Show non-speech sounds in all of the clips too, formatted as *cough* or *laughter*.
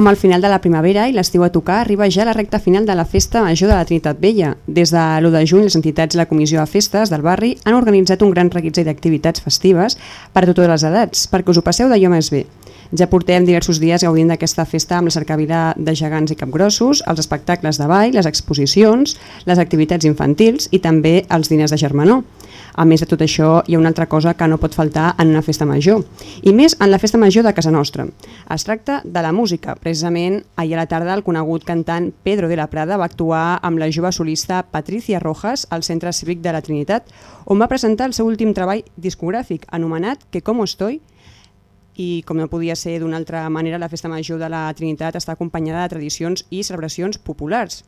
Amb el final de la primavera i l'estiu a tocar, arriba ja la recta final de la Festa Major de la Trinitat Vella. Des de l'1 de juny, les entitats i la Comissió de Festes del barri han organitzat un gran reguitzell d'activitats festives per a totes les edats, perquè us ho passeu d'allò més bé. Ja portem diversos dies gaudint d'aquesta festa amb la cercavila de gegants i capgrossos, els espectacles de ball, les exposicions, les activitats infantils i també els diners de germanor. A més de tot això, hi ha una altra cosa que no pot faltar en una festa major, i més en la festa major de casa nostra. Es tracta de la música. Precisament, ahir a la tarda, el conegut cantant Pedro de la Prada va actuar amb la jove solista Patricia Rojas al Centre Cívic de la Trinitat, on va presentar el seu últim treball discogràfic, anomenat Que como estoy, i com no podia ser d'una altra manera, la Festa Major de la Trinitat està acompanyada de tradicions i celebracions populars.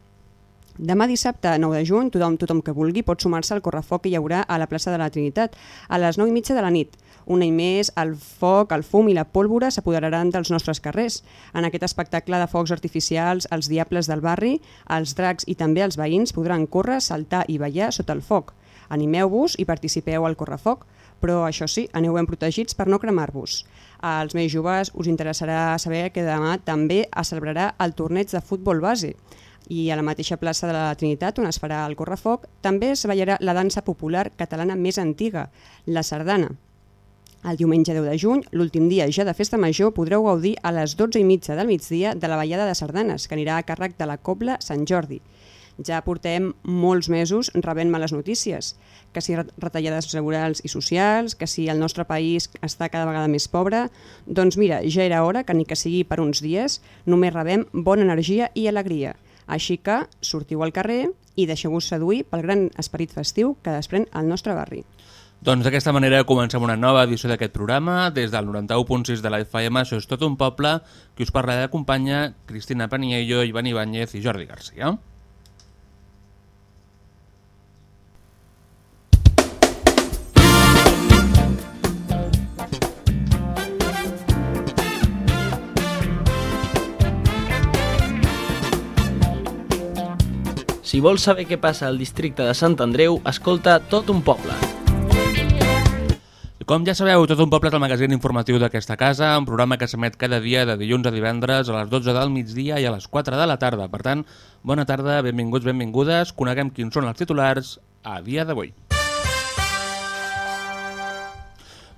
Demà dissabte, 9 de juny, tothom, tothom que vulgui pot sumar-se al correfoc que hi haurà a la plaça de la Trinitat a les 9 i mitja de la nit. Un any més, el foc, el fum i la pólvora s'apoderaran dels nostres carrers. En aquest espectacle de focs artificials, els diables del barri, els dracs i també els veïns podran córrer, saltar i ballar sota el foc. Animeu-vos i participeu al correfoc, però això sí, aneu ben protegits per no cremar-vos. Als més joves us interessarà saber que demà també es celebrarà el torneig de futbol base i a la mateixa plaça de la Trinitat, on es farà el correfoc, també es ballarà la dansa popular catalana més antiga, la sardana. El diumenge 10 de juny, l'últim dia ja de festa major, podreu gaudir a les 12 i mitja del migdia de la ballada de sardanes, que anirà a càrrec de la Cobla Sant Jordi. Ja portem molts mesos rebent males notícies, que si retallades laborals i socials, que si el nostre país està cada vegada més pobre, doncs mira, ja era hora que ni que sigui per uns dies, només rebem bona energia i alegria. Així que sortiu al carrer i deixeu-vos seduir pel gran esperit festiu que desprèn el nostre barri. Doncs d'aquesta manera comencem una nova edició d'aquest programa. Des del 91.6 de la FM, això és tot un poble, que us parlarà d'acompanya Cristina Paniello, Ivan Ibáñez i Jordi Garcia. Si vols saber què passa al districte de Sant Andreu, escolta Tot un poble. Com ja sabeu, Tot un poble és el magazín informatiu d'aquesta casa, un programa que s'emet cada dia de dilluns a divendres a les 12 del migdia i a les 4 de la tarda. Per tant, bona tarda, benvinguts, benvingudes, coneguem quins són els titulars a dia d'avui.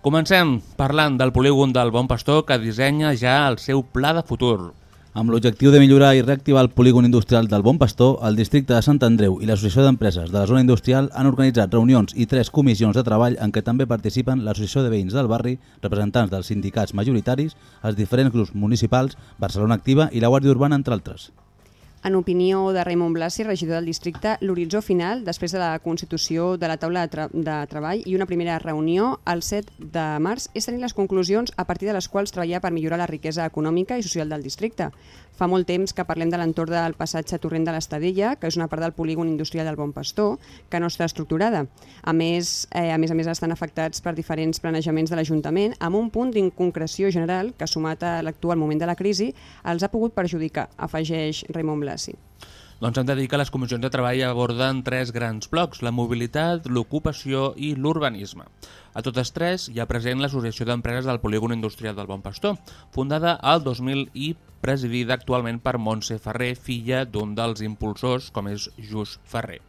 Comencem parlant del polígon del Bon Pastor que dissenya ja el seu pla de futur. Amb l'objectiu de millorar i reactivar el polígon industrial del Bon Pastor, el districte de Sant Andreu i l'Associació d'Empreses de la Zona Industrial han organitzat reunions i tres comissions de treball en què també participen l'Associació de Veïns del Barri, representants dels sindicats majoritaris, els diferents grups municipals, Barcelona Activa i la Guàrdia Urbana, entre altres. En opinió de Raimon Blasi, regidor del districte, l'horitzó final, després de la constitució de la taula de, tra de treball i una primera reunió el 7 de març, és tenir les conclusions a partir de les quals treballar per millorar la riquesa econòmica i social del districte. Fa molt temps que parlem de l'entorn del passatge Torrent de l'Estadella, que és una part del polígon industrial del Bon Pastor, que no està estructurada. A més, eh, a més a més estan afectats per diferents planejaments de l'Ajuntament, amb un punt d'inconcreció general que, sumat a l'actual moment de la crisi, els ha pogut perjudicar, afegeix Raimon Blasi. Doncs hem de dir que les comissions de treball aborden tres grans blocs, la mobilitat, l'ocupació i l'urbanisme. A totes tres hi ha present l'Associació d'Empreses del Polígon Industrial del Bon Pastor, fundada al 2000 i presidida actualment per Montse Ferrer, filla d'un dels impulsors, com és Just Ferrer.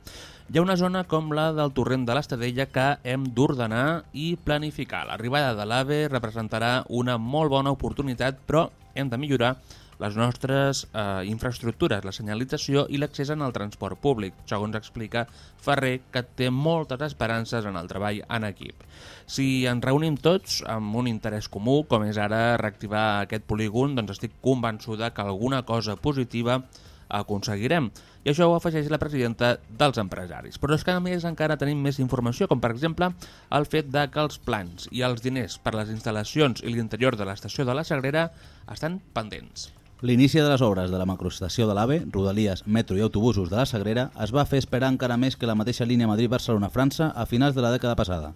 Hi ha una zona com la del torrent de l'Estadella que hem d'ordenar i planificar. L'arribada de l'AVE representarà una molt bona oportunitat, però hem de millorar les nostres eh, infraestructures, la senyalització i l'accés en el transport públic, segons explica Ferrer, que té moltes esperances en el treball en equip. Si ens reunim tots amb un interès comú, com és ara reactivar aquest polígon, doncs estic convençuda que alguna cosa positiva aconseguirem. I això ho afegeix la presidenta dels empresaris. Però és que a més encara tenim més informació, com per exemple el fet de que els plans i els diners per les instal·lacions i l'interior de l'estació de la Sagrera estan pendents. L'inici de les obres de la macroestació de l'AVE, Rodalies, metro i autobusos de la Sagrera es va fer esperar encara més que la mateixa línia Madrid-Barcelona-França a finals de la dècada passada.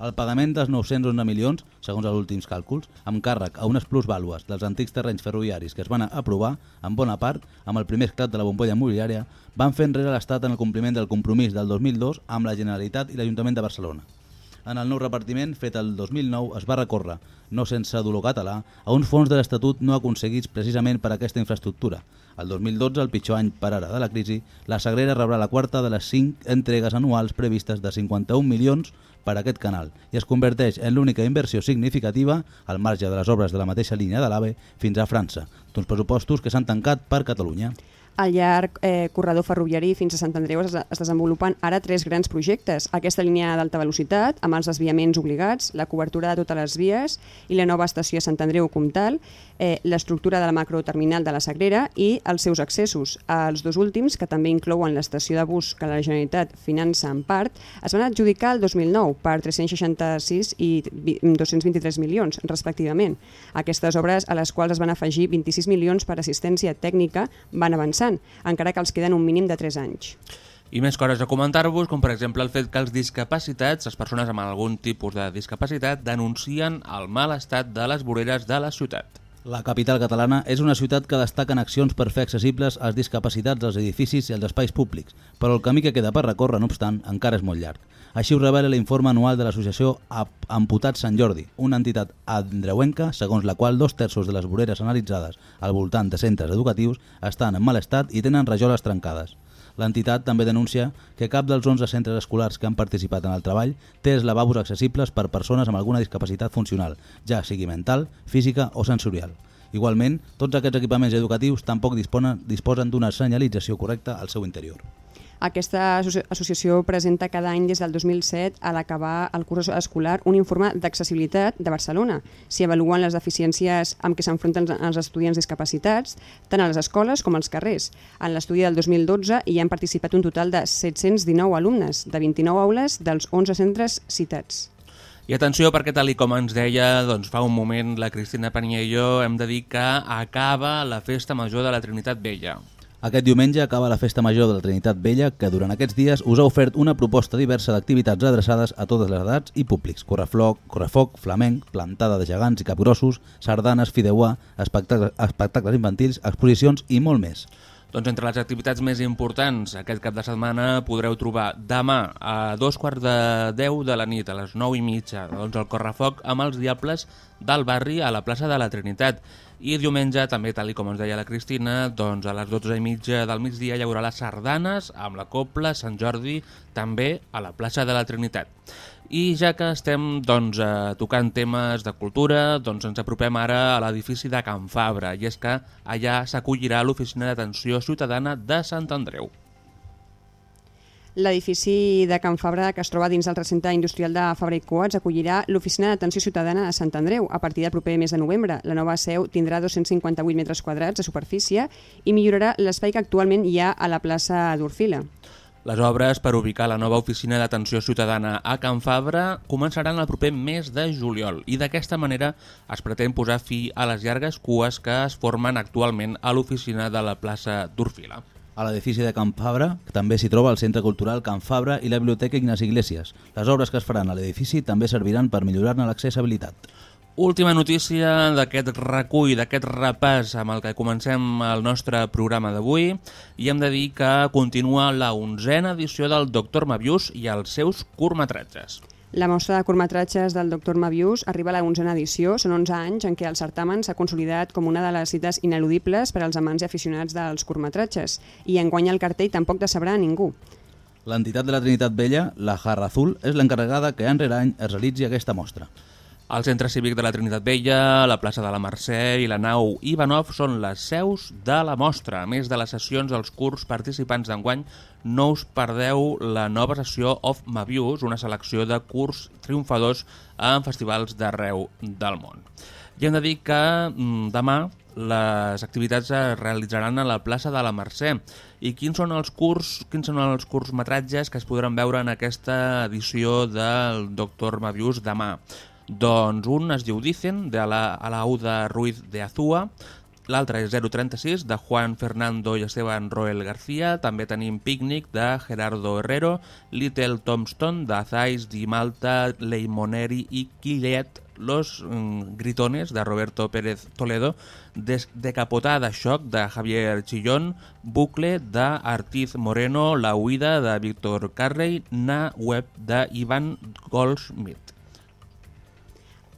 El pagament dels 911 milions, segons els últims càlculs, amb càrrec a unes plusvàlues dels antics terrenys ferroviaris que es van aprovar, en bona part, amb el primer esclat de la bombolla immobiliària, van fer enrere l'Estat en el compliment del compromís del 2002 amb la Generalitat i l'Ajuntament de Barcelona. En el nou repartiment, fet el 2009, es va recórrer, no sense dolor català, a uns fons de l'Estatut no aconseguits precisament per aquesta infraestructura. El 2012, el pitjor any per ara de la crisi, la Sagrera rebrà la quarta de les cinc entregues anuals previstes de 51 milions per a aquest canal i es converteix en l'única inversió significativa, al marge de les obres de la mateixa línia de l'AVE, fins a França, d'uns pressupostos que s'han tancat per Catalunya. Al llarg eh, corredor ferroviari fins a Sant Andreu es, es desenvolupen ara tres grans projectes. Aquesta línia d'alta velocitat, amb els desviaments obligats, la cobertura de totes les vies i la nova estació a Sant Andreu Comtal, eh, l'estructura de la macroterminal de la Sagrera i els seus accessos. Els dos últims, que també inclouen l'estació de bus que la Generalitat finança en part, es van adjudicar el 2009 per 366 i 223 milions, respectivament. Aquestes obres, a les quals es van afegir 26 milions per assistència tècnica, van avançar avançant, encara que els queden un mínim de 3 anys. I més coses a comentar-vos, com per exemple el fet que els discapacitats, les persones amb algun tipus de discapacitat, denuncien el mal estat de les voreres de la ciutat. La capital catalana és una ciutat que destaca en accions per fer accessibles als discapacitats als edificis i als espais públics, però el camí que queda per recórrer, no obstant, encara és molt llarg. Així ho revela l'informe anual de l'associació Amputat Sant Jordi, una entitat andreuenca segons la qual dos terços de les voreres analitzades al voltant de centres educatius estan en mal estat i tenen rajoles trencades. L'entitat també denuncia que cap dels 11 centres escolars que han participat en el treball té els lavabos accessibles per persones amb alguna discapacitat funcional, ja sigui mental, física o sensorial. Igualment, tots aquests equipaments educatius tampoc disponen, disposen d'una senyalització correcta al seu interior. Aquesta associació presenta cada any des del 2007 a l'acabar el curs escolar un informe d'accessibilitat de Barcelona. S'hi avaluen les deficiències amb què s'enfronten els estudiants discapacitats, tant a les escoles com als carrers. En l'estudi del 2012 hi han participat un total de 719 alumnes, de 29 aules dels 11 centres citats. I atenció perquè tal com ens deia doncs, fa un moment la Cristina Paniello, hem de dir que acaba la Festa Major de la Trinitat Vella. Aquest diumenge acaba la Festa Major de la Trinitat Vella, que durant aquests dies us ha ofert una proposta diversa d'activitats adreçades a totes les edats i públics. Correfloc, correfoc, flamenc, plantada de gegants i capgrossos, sardanes, fideuà, espectacles, espectacles infantils, exposicions i molt més. Doncs entre les activitats més importants aquest cap de setmana podreu trobar demà a dos quarts de deu de la nit, a les nou i mitja, doncs el correfoc amb els diables del barri a la plaça de la Trinitat. I diumenge, també, tal com ens deia la Cristina, doncs a les 12 i mitja del migdia hi haurà les sardanes amb la Copla Sant Jordi, també a la plaça de la Trinitat. I ja que estem doncs, eh, tocant temes de cultura, doncs ens apropem ara a l'edifici de Can Fabra, i és que allà s'acollirà l'Oficina d'Atenció Ciutadana de Sant Andreu. L'edifici de Can Fabra, que es troba dins del recinte industrial de Fabra i Coats, acollirà l'Oficina d'Atenció Ciutadana a Sant Andreu a partir del proper mes de novembre. La nova seu tindrà 258 metres quadrats de superfície i millorarà l'espai que actualment hi ha a la plaça d'Orfila. Les obres per ubicar la nova oficina d'atenció ciutadana a Can Fabra començaran el proper mes de juliol i d'aquesta manera es pretén posar fi a les llargues cues que es formen actualment a l'oficina de la plaça d'Orfila. A l'edifici de Can Fabra també s'hi troba el Centre Cultural Can Fabra i la Biblioteca Ignasi Iglesias. Les obres que es faran a l'edifici també serviran per millorar-ne l'accessibilitat. Última notícia d'aquest recull, d'aquest repàs amb el que comencem el nostre programa d'avui i hem de dir que continua la onzena edició del Doctor Mavius i els seus curtmetratges. La mostra de curtmetratges del Dr. Mavius arriba a la onzena edició. Són 11 anys en què el certamen s'ha consolidat com una de les cites ineludibles per als amants i aficionats dels curtmetratges. I enguanya el cartell tampoc de sabrà ningú. L'entitat de la Trinitat Vella, la Jarra Azul, és l'encarregada que any rere any es realitzi aquesta mostra. El Centre Cívic de la Trinitat Vella, la plaça de la Mercè i la nau Ivanov són les seus de la mostra. A més de les sessions dels curs participants d'enguany, no us perdeu la nova sessió Of Mavius, una selecció de curs triomfadors en festivals d'arreu del món. I hem de dir que mm, demà les activitats es realitzaran a la plaça de la Mercè. I quins són els curs, quins són els curtmetratges que es podran veure en aquesta edició del Doctor Mavius demà? Doncs un es diu Dicen, de la Alauda Ruiz de Azúa, l'altre és 036, de Juan Fernando i Esteban Roel García, també tenim Picnic, de Gerardo Herrero, Little Tombstone, de Thais Di Malta, Leimoneri i Quillet Los mm, Gritones, de Roberto Pérez Toledo, Des Decapotada de Xoc, de Javier Chillón, Bucle, de Artiz Moreno, La Huida, de Víctor Carrey, Na Web, de Ivan Goldsmith.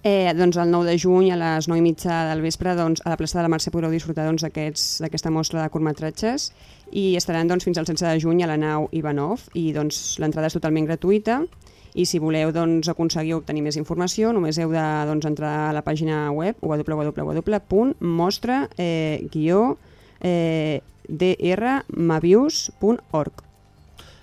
Eh, doncs el 9 de juny a les 9 i mitja del vespre doncs, a la plaça de la Mercè podreu disfrutar doncs, d'aquesta doncs, mostra de curtmetratges i estaran doncs, fins al 16 de juny a la nau Ivanov i doncs, l'entrada és totalment gratuïta i si voleu doncs, aconseguir obtenir més informació només heu de doncs, entrar a la pàgina web www.mostra-drmavius.org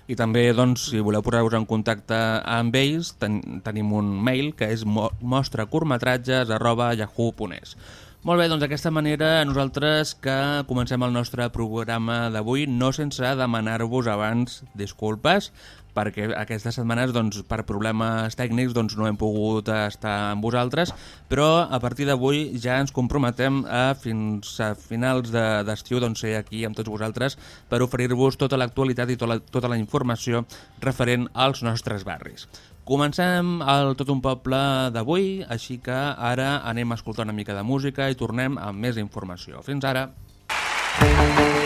i també, doncs, si voleu posar-vos en contacte amb ells, ten tenim un mail que és mo mostracurtmetratges arroba yahoo.es. Molt bé, doncs d'aquesta manera nosaltres que comencem el nostre programa d'avui no sense demanar-vos abans disculpes perquè aquestes setmanes doncs, per problemes tècnics doncs, no hem pogut estar amb vosaltres, però a partir d'avui ja ens comprometem a fins a finals d'estiu de, doncs, ser aquí amb tots vosaltres per oferir-vos tota l'actualitat i tota la, tota la informació referent als nostres barris. Comencem el Tot un Poble d'avui, així que ara anem a escoltar una mica de música i tornem amb més informació. Fins ara! Música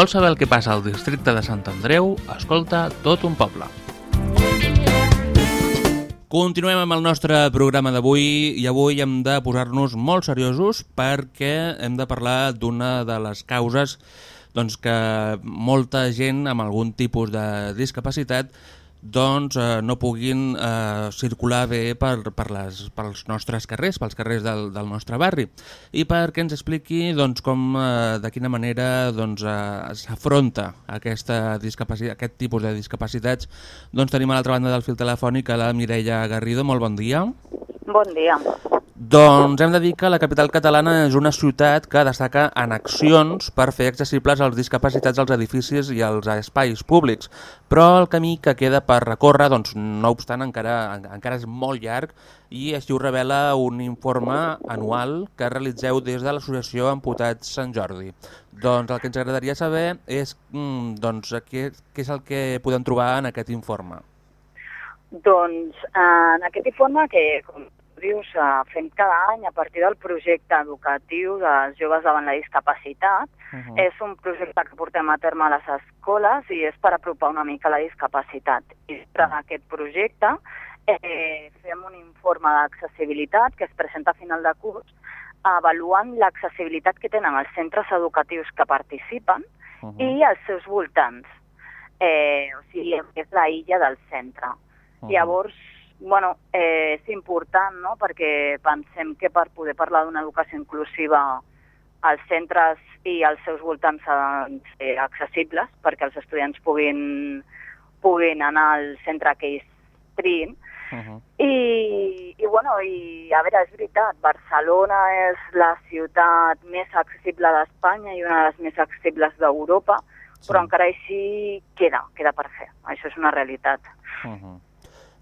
vols saber el que passa al districte de Sant Andreu, escolta tot un poble. Continuem amb el nostre programa d'avui i avui hem de posar-nos molt seriosos perquè hem de parlar d'una de les causes doncs, que molta gent amb algun tipus de discapacitat doncs eh, no puguin eh, circular bé per, per les, pels nostres carrers, pels carrers del, del nostre barri. I perquè ens expliqui doncs, com, eh, de quina manera doncs, eh, s'afronta aquesta discapacitat, aquest tipus de discapacitats, doncs tenim a l'altra banda del fil telefònic la Mireia Garrido. Molt bon dia. Bon dia. Doncs hem de dir que la capital catalana és una ciutat que destaca en accions per fer accessibles els discapacitats als edificis i als espais públics, però el camí que queda per recórrer, doncs, no obstant, encara, encara és molt llarg i així ho revela un informe anual que realitzeu des de l'associació Amputats Sant Jordi. Doncs el que ens agradaria saber és mm, doncs, què, què és el que podem trobar en aquest informe. Doncs en aquest informe que, com dius, eh, fem cada any a partir del projecte educatiu dels joves davant la discapacitat. Uh -huh. És un projecte que portem a terme a les escoles i és per apropar una mica la discapacitat. I en aquest projecte eh, fem un informe d'accessibilitat que es presenta a final de curs avaluant l'accessibilitat que tenen els centres educatius que participen uh -huh. i els seus voltants. Eh, o sigui, és la illa del centre. Uh -huh. Llavors, bueno, eh, és important, no?, perquè pensem que per poder parlar d'una educació inclusiva els centres i els seus voltants han de ser accessibles perquè els estudiants puguin, puguin anar al centre que ells triïn. Uh -huh. I, I, bueno, i a veure, és veritat, Barcelona és la ciutat més accessible d'Espanya i una de les més accessibles d'Europa, sí. però encara així queda, queda per fer. Això és una realitat. Uh -huh.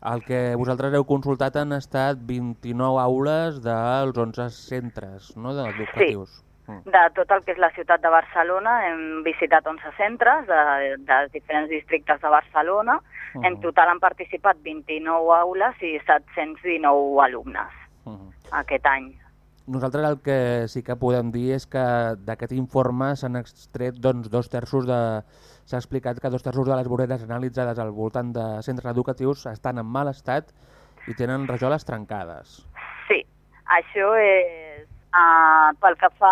El que vosaltres heu consultat han estat 29 aules dels 11 centres no, educatius. Sí, mm. de tot el que és la ciutat de Barcelona hem visitat 11 centres de, de diferents districtes de Barcelona. Uh -huh. En total han participat 29 aules i 719 alumnes uh -huh. aquest any. Nosaltres el que sí que podem dir és que d'aquest informe s'han extret doncs, dos terços de, s'ha explicat que dos terços de les voreres analitzades al voltant de centres educatius estan en mal estat i tenen rajoles trencades. Sí, això és... Uh, pel que fa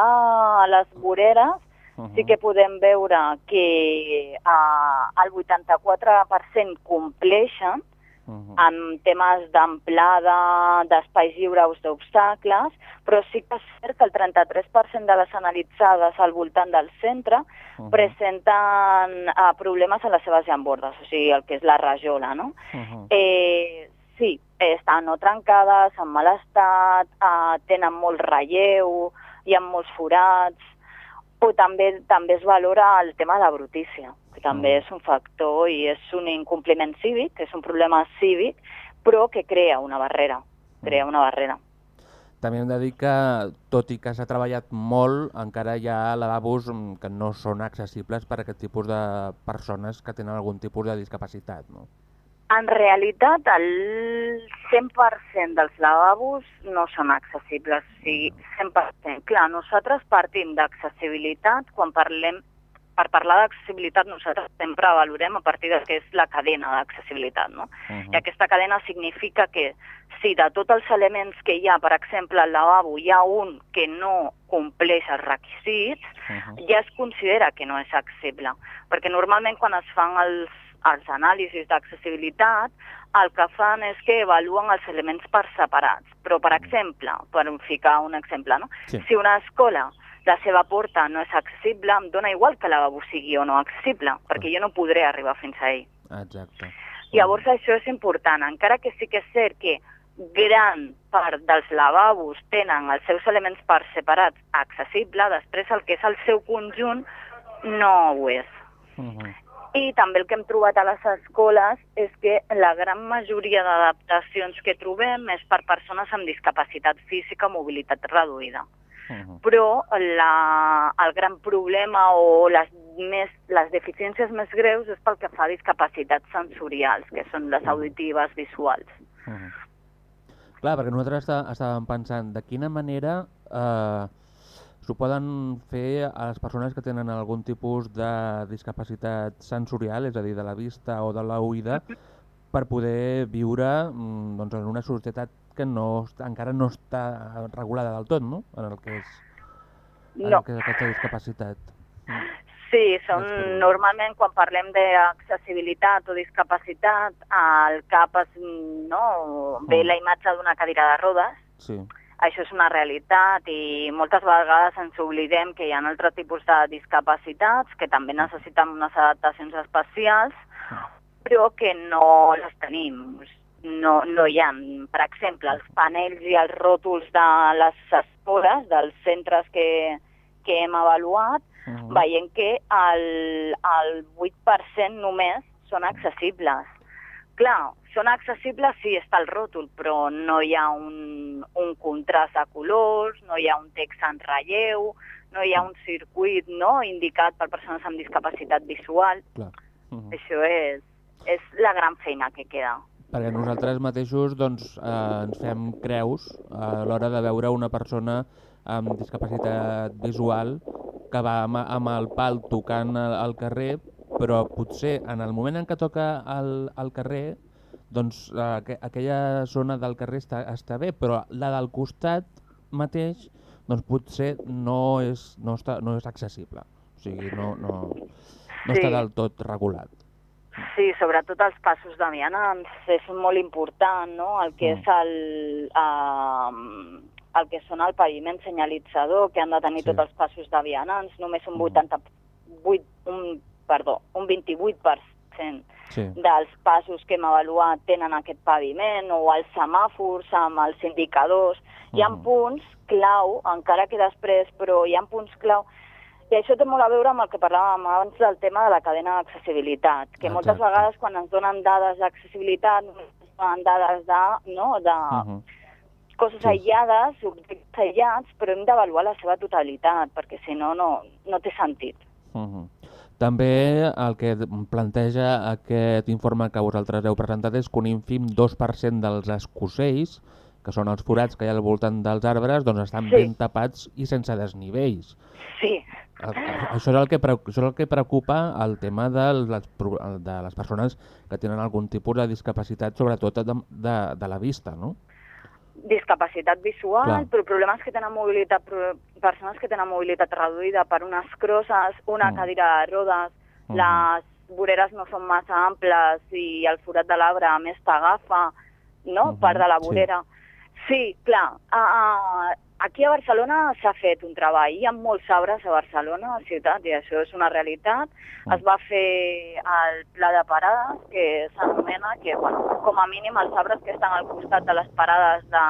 a les voreres, uh -huh. sí que podem veure que uh, el 84% compleixen, uh -huh. amb temes d'amplada, d'espais lliures d'obstacles, però sí que és cert que el 33% de les analitzades al voltant del centre uh -huh. presenten uh, problemes a les seves llambordes, o sigui, el que és la rajola, no? Uh -huh. eh, sí, estan no trencades, en mal estat, uh, tenen molt relleu, hi ha molts forats, o també també es valora el tema de la brutícia que també mm. és un factor i és un incompliment cívic, és un problema cívic, però que crea una barrera, crea mm. una barrera. També hem de dir que, tot i que s'ha treballat molt, encara hi ha lavabos que no són accessibles per a aquest tipus de persones que tenen algun tipus de discapacitat, no? En realitat, el 100% dels lavabos no són accessibles, o sigui, 100%. Clar, nosaltres partim d'accessibilitat quan parlem per parlar d'accessibilitat nosaltres sempre valorem a partir del que és la cadena d'accessibilitat. No? Uh -huh. I aquesta cadena significa que si de tots els elements que hi ha, per exemple, al lavabo, hi ha un que no compleix els requisits, uh -huh. ja es considera que no és accessible. Perquè normalment quan es fan els, els anàlisis d'accessibilitat, el que fan és que evaluen els elements per separats. Però, per exemple, per ficar un exemple, no? Sí. si una escola la seva porta no és accessible, em dona igual que la lavabo sigui o no accessible, perquè jo no podré arribar fins a ell. Exacte. Llavors això és important, encara que sí que és cert que gran part dels lavabos tenen els seus elements per separats accessible, després el que és el seu conjunt no ho és. Uh -huh. I també el que hem trobat a les escoles és que la gran majoria d'adaptacions que trobem és per persones amb discapacitat física o mobilitat reduïda. Uh -huh. Però la, el gran problema o les, més, les deficiències més greus és pel que fa a discapacitats sensorials, que són les auditives, visuals. Uh -huh. Clar, perquè nosaltres està, estàvem pensant de quina manera eh, s'ho poden fer a les persones que tenen algun tipus de discapacitat sensorial, és a dir, de la vista o de l'oïda, per poder viure mm, doncs, en una societat que no, encara no està regulada del tot, no?, en el que és, en No. el que és aquesta discapacitat. Sí, són normalment quan parlem d'accessibilitat o discapacitat, al cap es, no, ve Mm. la imatge d'una cadira de rodes, Sí, això és una realitat i moltes vegades ens oblidem que hi ha altres tipus de discapacitats que també necessiten unes adaptacions especials, però que no les tenim. No, no hi ha, per exemple, els panells i els ròtols de les escoles, dels centres que, que hem avaluat, Mhm. veiem que el, el 8% només són accessibles. Clar, són accessibles si està el ròtol, però no hi ha un, un contrast de colors, no hi ha un text en relleu, no hi ha un circuit no, indicat per persones amb discapacitat visual. clar. Mhm. Això és, és la gran feina que queda. Perquè nosaltres mateixos doncs, eh, ens fem creus a l'hora de veure una persona amb discapacitat visual que va amb, amb el pal tocant al, al carrer, però potser en el moment en què toca al, al carrer, doncs eh, aqu aquella zona del carrer està, està bé, però la del costat mateix doncs potser no és, no està, no és accessible. O sigui, no, no, no Sí. està del tot regulat. Sí, sobretot els passos de vianants és molt important, no? El que Mm. és el, uh, el que són el paviment senyalitzador, que han de tenir Sí. tots els passos de vianants, només un Mm. 88, un, perdó, un 28% Sí. dels passos que hem avaluat tenen aquest paviment, o els semàfors amb els indicadors. Hi ha Mhm. punts clau, encara que després, però hi ha punts clau i això té molt a veure amb el que parlàvem abans del tema de la cadena d'accessibilitat, que moltes Exacte. vegades quan ens donen dades d'accessibilitat ens donen dades de, no, de Mhm. coses Sí. aïllades, objectes aïllats, però hem d'avaluar la seva totalitat, perquè si no, no, no té sentit. Mhm. També el que planteja aquest informe que vosaltres heu presentat és que un ínfim 2% dels escocells, que són els forats que hi ha al voltant dels arbres, doncs estan Sí. ben tapats i sense desnivells. Sí, Això és el que, això és el que preocupa el tema de les, de les persones que tenen algun tipus de discapacitat, sobretot de, de, de la vista, no? discapacitat visual, Clar. però problemes que tenen mobilitat, persones que tenen mobilitat reduïda per unes crosses, una Mm. cadira de rodes, Mhm. les voreres no són massa amples i el forat de l'arbre a més t'agafa, no?, Mhm, part de la sí. vorera. Sí, clar, a, a, aquí a Barcelona s'ha fet un treball, hi ha molts arbres a Barcelona, a ciutat, i això és una realitat. Mm. Es va fer el pla de parades, que s'anomena, que, bueno, com a mínim els arbres que estan al costat de les parades de,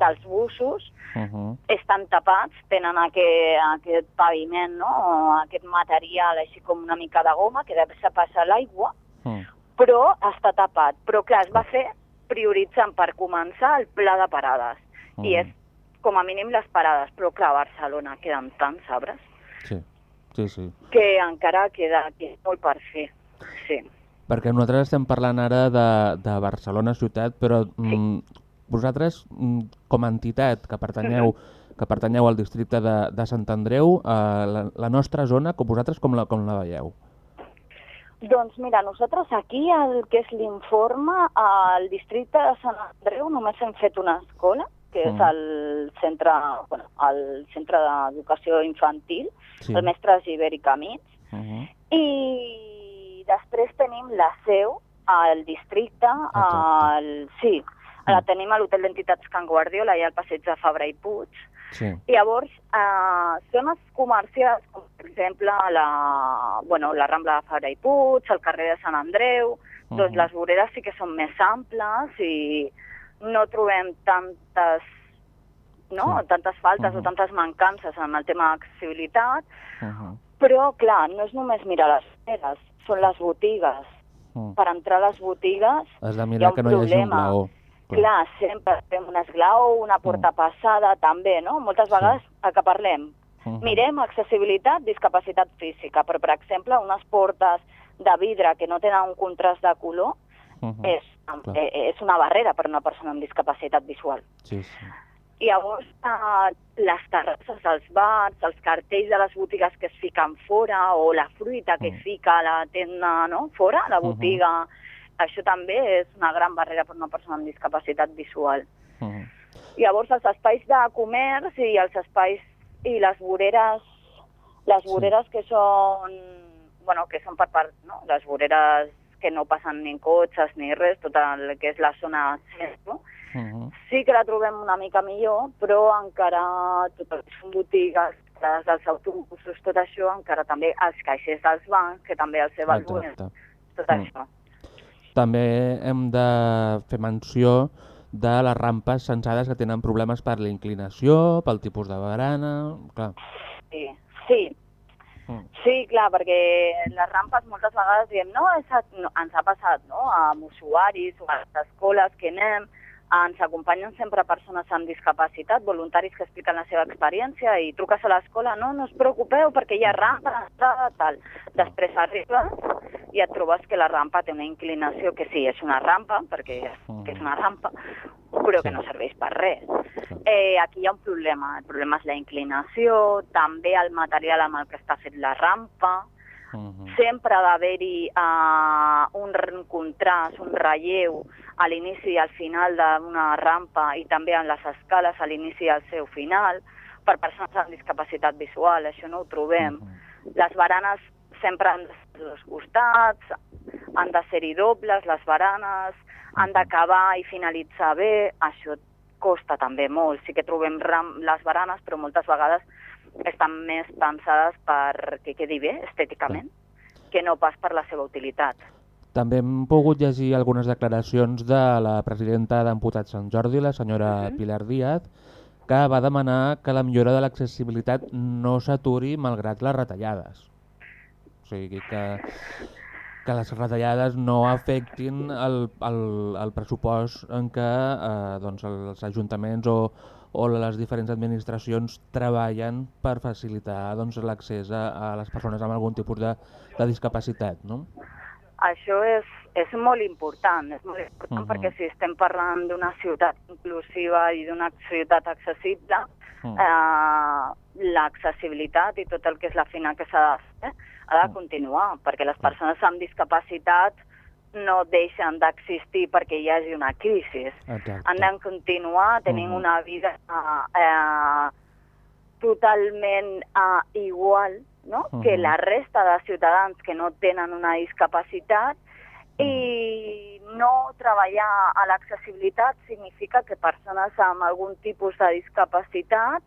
dels busos Mhm. estan tapats, tenen aquest, aquest paviment, no? aquest material així com una mica de goma que deixa passar l'aigua, Mhm. però està tapat. Però clar, es va fer prioritzant per començar el pla de parades. I Mhm. és com a mínim les parades, però clar, a Barcelona queden tants arbres Sí, sí, sí. que encara queda, queda molt per fer. Sí. Perquè nosaltres estem parlant ara de, de Barcelona ciutat, però mm, vosaltres, mm, com a entitat que pertanyeu, que pertanyeu al districte de, de Sant Andreu, eh, la, la nostra zona, com vosaltres com la, com la veieu? Doncs mira, nosaltres aquí, el que és l'informe, al districte de Sant Andreu només hem fet una escola, que és Mm. el centre, bueno, el centre d'educació infantil, Sí. el Mestres Iber i Camins, Uh -huh. i després tenim la seu al districte, al, sí, la Mm. tenim a l'Hotel d'Entitats Can Guardiola, allà al passeig de Fabra i Puig, Sí. i llavors, eh, zones comercials, com per exemple la, bueno, la Rambla de Fabra i Puig, el carrer de Sant Andreu, doncs Mhm. les voreres sí que són més amples i no trobem tantes no? Sí. tantes faltes Mhm. o tantes mancances en el tema d'accessibilitat, Uh -huh. però, clar, no és només mirar les voreres, són les botigues. Uh. Per entrar a les botigues Has de hi ha mirar un que no hi hagi un problema. blaó. Clar, sempre fem un esglaó, una porta passada, també, no? Moltes Sí. vegades a que parlem. Uh -huh. Mirem accessibilitat, discapacitat física, però, per exemple, unes portes de vidre que no tenen un contrast de color Uh -huh. és, clar. eh, és una barrera per a una persona amb discapacitat visual. Sí, sí. Llavors, eh, les terrasses dels bars, els cartells de les botigues que es fiquen fora o la fruita que Mm. fica a la tenda no? fora, a la Mhm. botiga, això també és una gran barrera per una persona amb discapacitat visual. Uh -huh. Llavors, els espais de comerç i els espais i les voreres, les Sí. voreres que són, bueno, que són per part, no? les voreres que no passen ni cotxes ni res, tot el que és la zona centre, Uh -huh. sí que la trobem una mica millor, però encara tot el que són botigues, les dels autobusos, tot això, encara també els caixers dels bancs, que també els evaluen, Exacte. tot Mm. això. També hem de fer menció de les rampes censades que tenen problemes per la inclinació, pel tipus de barana... Clar. Sí, sí, Mm. Sí, clar, perquè les rampes moltes vegades diem, no, és a, no ens ha passat no, amb usuaris o a les escoles que anem, ens acompanyen sempre persones amb discapacitat, voluntaris que expliquen la seva experiència i truques a l'escola, no, no us preocupeu perquè hi ha rampa, tal. Després arribes i et trobes que la rampa té una inclinació que sí, és una rampa, perquè és, que és una rampa, però que no serveix per res. Eh, aquí hi ha un problema. El problema és la inclinació, també el material amb el que està fet la rampa. Uh -huh. Sempre ha d'haver-hi uh, un contrast, un relleu a l'inici i al final d'una rampa i també en les escales a l'inici i al seu final. Per persones amb discapacitat visual, això no ho trobem. Les baranes sempre han de ser dos costats, han de ser-hi dobles, les baranes, han d'acabar i finalitzar bé, això costa també molt. Sí que trobem ram les baranes, però moltes vegades estan més pensades per que quedi bé estèticament, que no pas per la seva utilitat. També hem pogut llegir algunes declaracions de la presidenta d'Amputats Sant Jordi, la senyora Mhm. Pilar Díaz, que va demanar que la millora de l'accessibilitat no s'aturi malgrat les retallades. Sigui que, que les retallades no afectin el, el, el pressupost en què eh, doncs els ajuntaments o, o les diferents administracions treballen per facilitar doncs, l'accés a, a les persones amb algun tipus de, de discapacitat. No? Això és, és molt important, és molt important Mhm. perquè si estem parlant d'una ciutat inclusiva i d'una ciutat accessible, Mm. eh, l'accessibilitat i tot el que és la feina que s'ha de fer ha de Mm. continuar, perquè les persones amb discapacitat no deixen d'existir perquè hi hagi una crisi. Exacte. Han de continuar tenint Mhm. una vida eh, eh, totalment eh, igual no? que Mhm. la resta de ciutadans que no tenen una discapacitat i no treballar a l'accessibilitat significa que persones amb algun tipus de discapacitat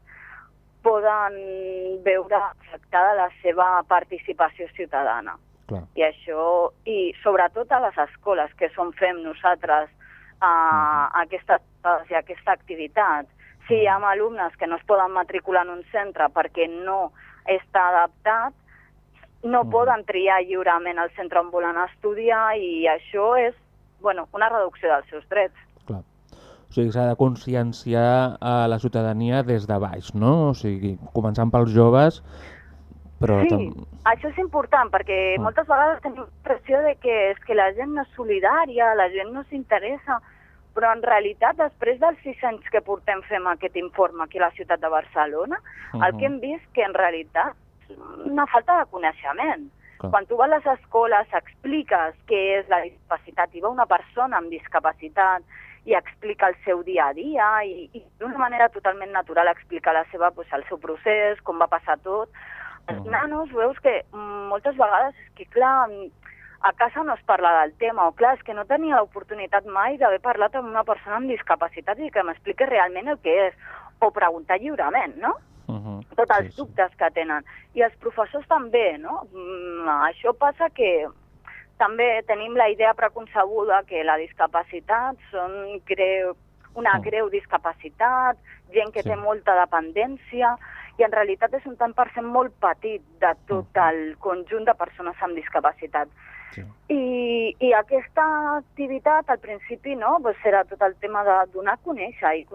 poden veure afectada la seva participació ciutadana. Clar. I això, i sobretot a les escoles, que és on fem nosaltres uh, aquestes coses i aquesta activitat. Si hi ha alumnes que no es poden matricular en un centre perquè no està adaptat, no Mhm. poden triar lliurement el centre on volen estudiar i això és bueno, una reducció dels seus drets. O sigui, s'ha de conscienciar a la ciutadania des de baix, no? O sigui, començant pels joves, però... Sí, tam- això és important perquè Ah. moltes vegades tenim la impressió de que és que la gent no és solidària, la gent no s'interessa, però en realitat després dels sis anys que portem fent aquest informe aquí a la ciutat de Barcelona, el Mhm. que hem vist que en realitat una falta de coneixement. Clar. Quan tu vas a les escoles, expliques què és la discapacitat i va una persona amb discapacitat i explica el seu dia a dia i, i d'una manera totalment natural explica la seva, pues, el seu procés, com va passar tot. Els Mhm. nanos veus que moltes vegades és que, clar, a casa no es parla del tema, o clar, és que no tenia l'oportunitat mai d'haver parlat amb una persona amb discapacitat i que m'expliqui realment el que és, o preguntar lliurement, no? Mhm. tots els Sí, sí. dubtes que tenen. I els professors també, no? Mm, això passa que també tenim la idea preconcebuda que la discapacitat són greu, una Mm. greu discapacitat, gent que Sí. té molta dependència, i en realitat és un tant per cent molt petit de tot Mm. el conjunt de persones amb discapacitat. Sí. I, I aquesta activitat, al principi, no, pues era tot el tema de donar a conèixer, i,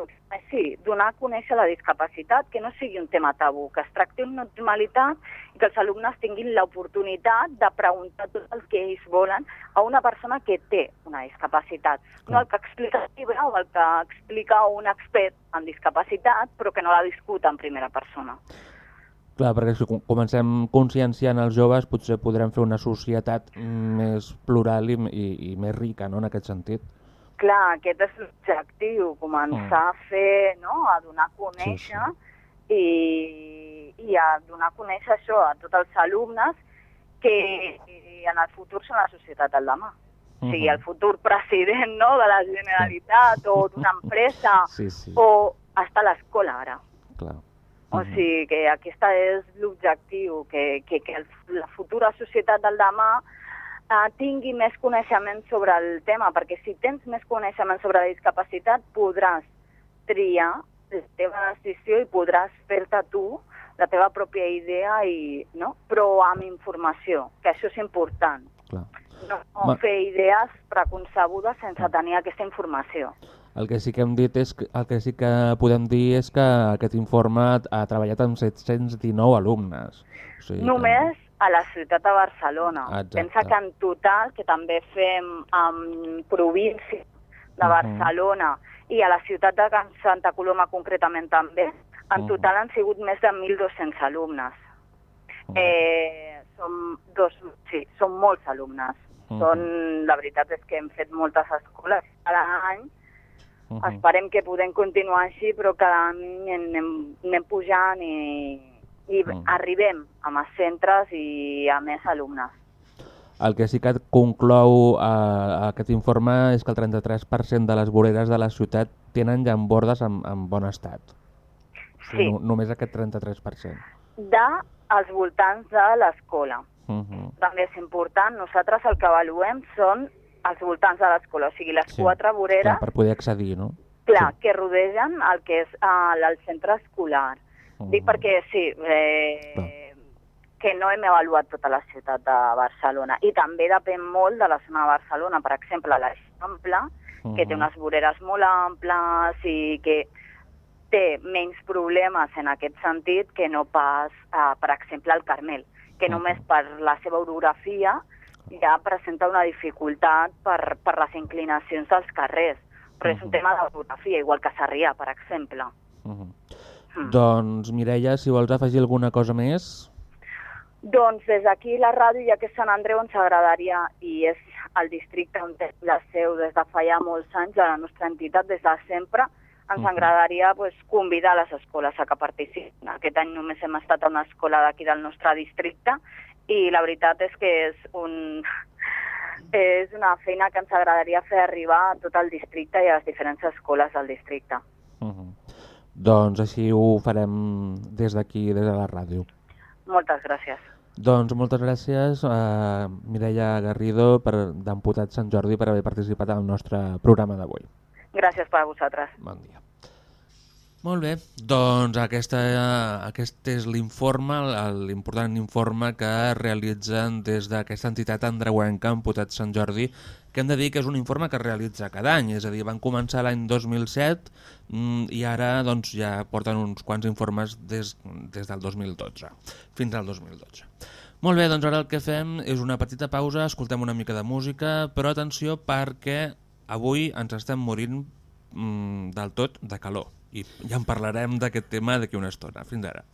sí, donar a conèixer la discapacitat, que no sigui un tema tabú, que es tracti amb normalitat i que els alumnes tinguin l'oportunitat de preguntar tot el que ells volen a una persona que té una discapacitat. No el que explica el llibre o el que explica un expert en discapacitat, però que no l'ha viscut en primera persona. Clar, perquè si com- comencem conscienciant els joves potser podrem fer una societat més plural i, i, i més rica, no?, en aquest sentit. Clar, aquest és l'objectiu, començar a fer, no?, a donar a conèixer I, i a donar a conèixer això a tots els alumnes que en el futur són la societat del demà. O sigui, el futur president no, de la Generalitat o d'una *laughs* empresa Sí, sí, o està a l'escola ara. clar. O sigui que aquesta és l'objectiu, que, que, que el, la futura societat del demà eh, tingui més coneixement sobre el tema, perquè si tens més coneixement sobre la discapacitat podràs triar la teva decisió i podràs fer-te tu la teva pròpia idea, i, no? però amb informació, que això és important. clar. No, Ma- fer idees preconcebudes sense tenir aquesta informació. El que sí que hem dit és que, el que sí que podem dir és que aquest informe ha, treballat amb 719 alumnes. O sigui Només a la ciutat de Barcelona. Exacte. Pensa que en total, que també fem en província de. Barcelona i a la ciutat de Santa Coloma concretament també, en total han sigut més de 1.200 alumnes. Que... Eh, som, dos, sí, són molts alumnes. Mhm. Són, la veritat és que hem fet moltes escoles cada any. Uh -huh. Esperem que podem continuar així, però cada any anem, anem pujant i, i Mhm. arribem a més centres i a més alumnes. El que sí que conclou eh, aquest informe és que el 33% de les voreres de la ciutat tenen llambordes en, en bon estat. O sigui, Sí. no, només aquest 33%. De als voltants de l'escola. Uh -huh. També és important, nosaltres el que avaluem són als voltants de l'escola, o sigui, les Sí. quatre voreres Clar, per poder accedir, no? clar, Sí. que rodegen el que és el, el centre escolar. Uh Dic perquè sí, eh, que no hem avaluat tota la ciutat de Barcelona i també depèn molt de la zona de Barcelona. Per exemple, l'Eixample, que té Mhm. unes voreres molt amples i que té menys problemes en aquest sentit que no pas, eh, per exemple, el Carmel, que Mhm. només per la seva orografia ja presenta una dificultat per, per les inclinacions dels carrers. Però és un tema d'orografia, igual que Sarrià, per exemple. Uh -huh. Mm. Doncs, Mireia, si vols afegir alguna cosa més... Doncs des d'aquí la ràdio, ja que és Sant Andreu, ens agradaria, i és el districte on té la seu des de fa ja molts anys, de la nostra entitat des de sempre, ens Mhm. agradaria pues, convidar les escoles a que participin. Aquest any només hem estat a una escola d'aquí del nostre districte i la veritat és que és un... És una feina que ens agradaria fer arribar a tot el districte i a les diferents escoles del districte. Uh -huh. Doncs així ho farem des d'aquí, des de la ràdio. Moltes gràcies. Doncs moltes gràcies a Mireia Garrido per d'Amputat Sant Jordi per haver participat al nostre programa d'avui. Gràcies per a vosaltres. Bon dia. Molt bé, doncs aquesta, aquest és l'informe, l'important informe que realitzen des d'aquesta entitat andreuenca Amputat Sant Jordi, que hem de dir que és un informe que es realitza cada any, és a dir, van començar l'any 2007 mm, i ara doncs, ja porten uns quants informes des, des del 2012, fins al 2012. Molt bé, doncs ara el que fem és una petita pausa, escoltem una mica de música, però atenció perquè avui ens estem morint mm, del tot de calor i ja en parlarem d'aquest tema d'aquí una estona. Fins ara.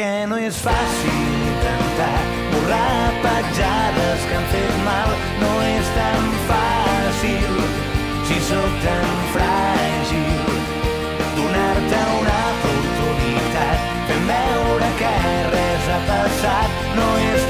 Perquè no és fàcil intentar borrar petjades que han fet mal. No és tan fàcil si sóc tan fràgil donar-te una oportunitat fent veure que res ha passat no és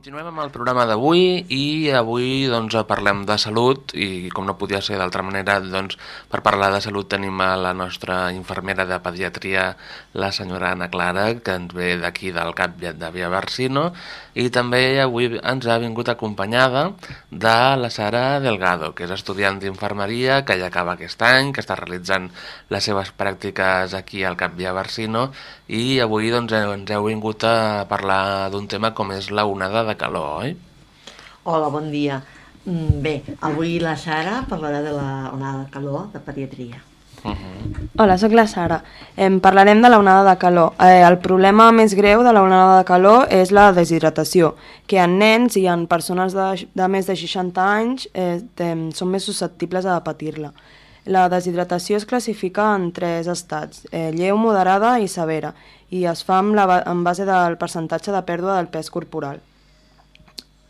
Continuem amb el programa d'avui i avui doncs, parlem de salut i com no podia ser d'altra manera doncs, per parlar de salut tenim a la nostra infermera de pediatria la senyora Anna Clara que ens ve d'aquí del CAP de Via Barsino i també avui ens ha vingut acompanyada de la Sara Delgado que és estudiant d'infermeria que ja acaba aquest any, que està realitzant les seves pràctiques aquí al CAP Via Barsino i avui doncs, ens heu vingut a parlar d'un tema com és la onada de calor, oi? Hola, bon dia. Mm, Bé, avui la Sara parlarà de la onada de calor de pediatria. Uh -huh. Hola, sóc la Sara. Em parlarem de la onada de calor. Eh, el problema més greu de la onada de calor és la deshidratació, que en nens i en persones de, de més de 60 anys eh, tem, són més susceptibles a patir-la. La deshidratació es classifica en tres estats, eh, lleu, moderada i severa, i es fa amb, la, en base del percentatge de pèrdua del pes corporal.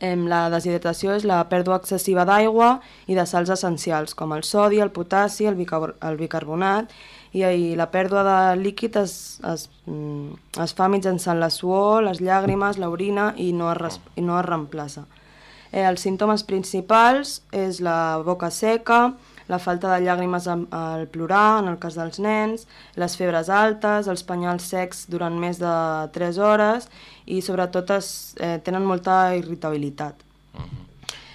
La deshidratació és la pèrdua excessiva d'aigua i de sals essencials, com el sodi, el potassi, el, bicarbon el bicarbonat, i, i la pèrdua de líquid es, es, mm, es fa mitjançant la suor, les llàgrimes, l'orina i, no i no es reemplaça. Eh, els símptomes principals és la boca seca, la falta de llàgrimes al plorar, en el cas dels nens, les febres altes, els penyals secs durant més de 3 hores i sobretot es, eh, tenen molta irritabilitat.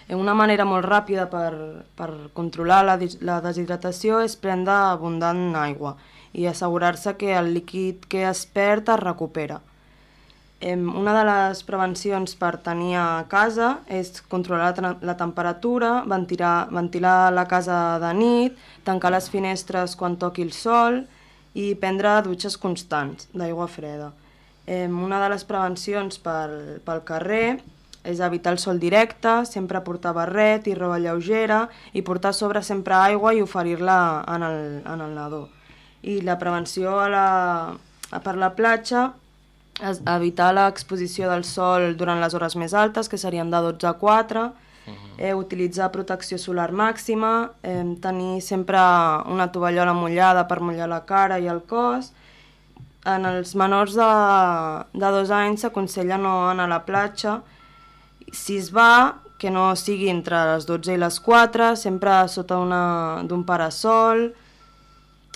Eh, Una manera molt ràpida per, per controlar la, la deshidratació és prendre abundant aigua i assegurar-se que el líquid que es perd es recupera. Una de les prevencions per tenir a casa és controlar la, temperatura, ventilar, ventilar la casa de nit, tancar les finestres quan toqui el sol i prendre dutxes constants d'aigua freda. Una de les prevencions pel, pel carrer és evitar el sol directe, sempre portar barret i roba lleugera i portar sobre sempre aigua i oferir-la en, el, en el nadó. I la prevenció a la, a per la platja es, evitar l'exposició del sol durant les hores més altes, que serien de 12 a 4, eh, utilitzar protecció solar màxima, eh, tenir sempre una tovallola mullada per mullar la cara i el cos. En els menors de, de dos anys s'aconsella no anar a la platja. Si es va, que no sigui entre les 12 i les 4, sempre sota una- d'un parasol,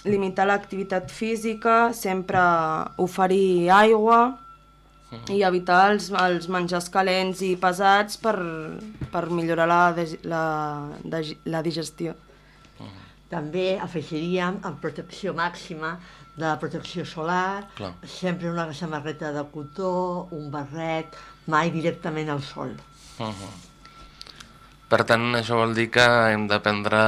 limitar l'activitat física, sempre oferir aigua i evitar els, els menjars calents i pesats per, per millorar la, la, la digestió. També afegiríem en protecció màxima de la protecció solar, Clar. sempre una samarreta de cotó, un barret, mai directament al sol. Uh -huh. Per tant, això vol dir que hem de prendre